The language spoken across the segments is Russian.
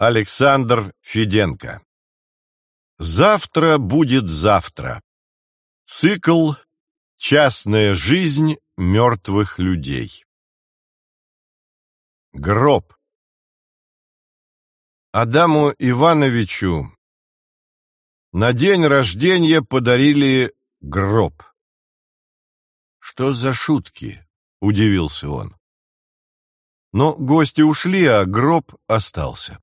Александр Феденко Завтра будет завтра. Цикл «Частная жизнь мертвых людей». Гроб Адаму Ивановичу на день рождения подарили гроб. «Что за шутки?» — удивился он. Но гости ушли, а гроб остался.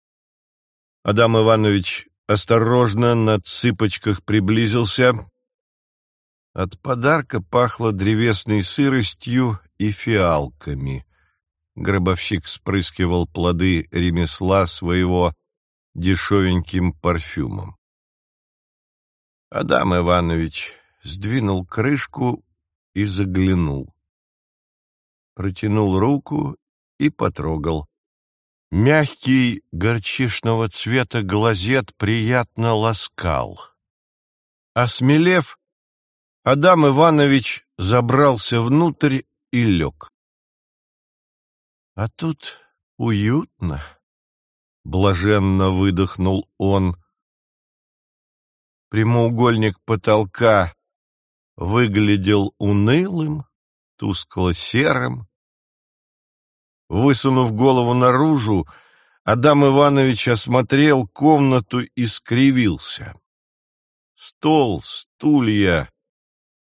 Адам Иванович осторожно на цыпочках приблизился. От подарка пахло древесной сыростью и фиалками. Гробовщик спрыскивал плоды ремесла своего дешевеньким парфюмом. Адам Иванович сдвинул крышку и заглянул. Протянул руку и потрогал. Мягкий горчишного цвета глазет приятно ласкал. Осмелев, Адам Иванович забрался внутрь и лег. А тут уютно, блаженно выдохнул он. Прямоугольник потолка выглядел унылым, тускло-серым, Высунув голову наружу, Адам Иванович осмотрел комнату и скривился. Стол, стулья,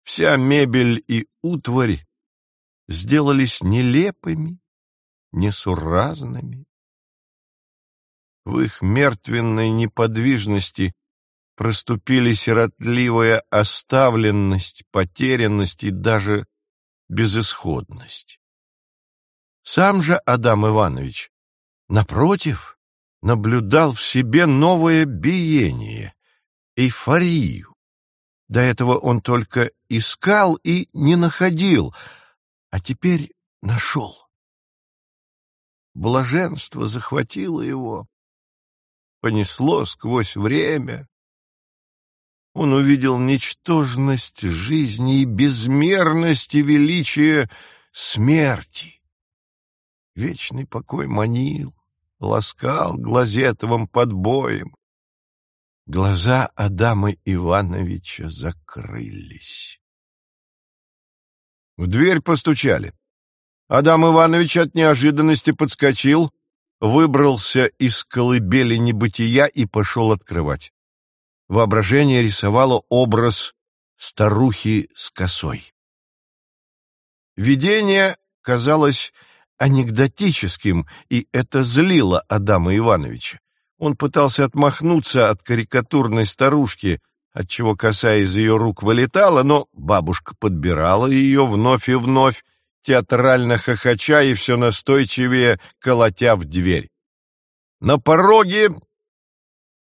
вся мебель и утварь сделались нелепыми, несуразными. В их мертвенной неподвижности проступили сиротливая оставленность, потерянность и даже безысходность. Сам же Адам Иванович, напротив, наблюдал в себе новое биение, эйфорию. До этого он только искал и не находил, а теперь нашел. Блаженство захватило его, понесло сквозь время. Он увидел ничтожность жизни и безмерность и величие смерти. Вечный покой манил, ласкал глазетовым подбоем. Глаза Адама Ивановича закрылись. В дверь постучали. Адам Иванович от неожиданности подскочил, выбрался из колыбели небытия и пошел открывать. Воображение рисовало образ старухи с косой. Видение казалось анекдотическим, и это злило Адама Ивановича. Он пытался отмахнуться от карикатурной старушки, отчего коса из ее рук вылетала, но бабушка подбирала ее вновь и вновь, театрально хохоча и все настойчивее колотя в дверь. На пороге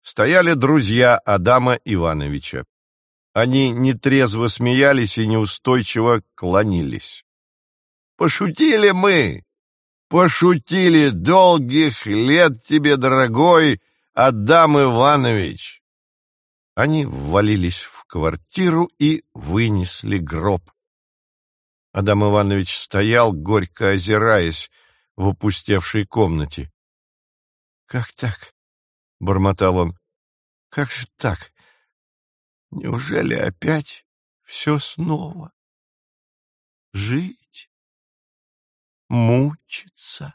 стояли друзья Адама Ивановича. Они нетрезво смеялись и неустойчиво клонились. «Пошутили мы!» Пошутили долгих лет тебе, дорогой Адам Иванович. Они ввалились в квартиру и вынесли гроб. Адам Иванович стоял, горько озираясь в опустевшей комнате. — Как так? — бормотал он. — Как же так? Неужели опять все снова? Жить? Мучиться.